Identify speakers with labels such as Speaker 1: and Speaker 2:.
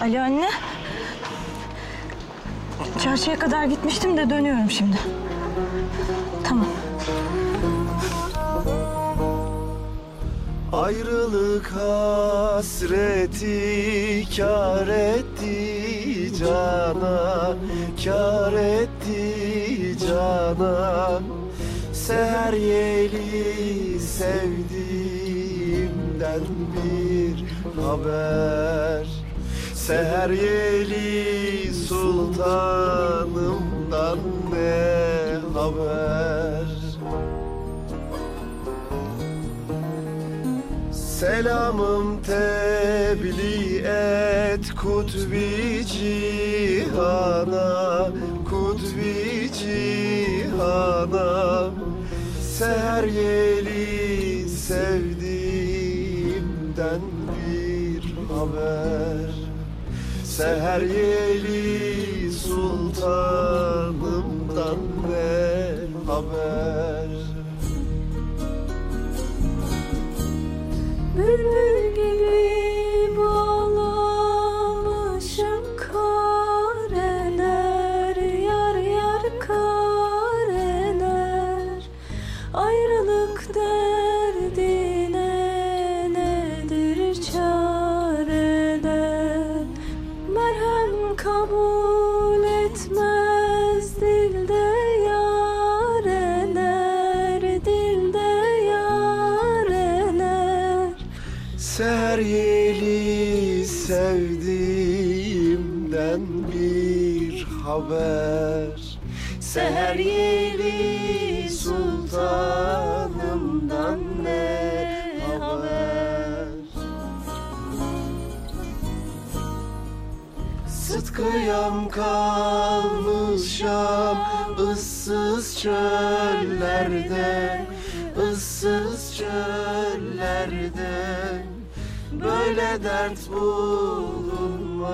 Speaker 1: Ali anne. Çarşıya kadar gitmiştim de dönüyorum şimdi. Tamam.
Speaker 2: Ayrılık hasreti kar etti cana Kar etti cana Seher yeli sevdiğimden bir haber Seher yeli sultanımdan ne haber? Selamım tebliğ et kutbi cihana Kutbi cihana. Seher yeli sevdiğimden bir haber Seher yeli sultanımdan ne haber?
Speaker 3: Bülbül gibi
Speaker 2: Seher yeli sevdiğimden bir haber. Seher yeli sultanımdan ne haber? Sıtkıyam kalmışam ıssız çöllerde ıssız çöllerde Böyle dert bulunmaz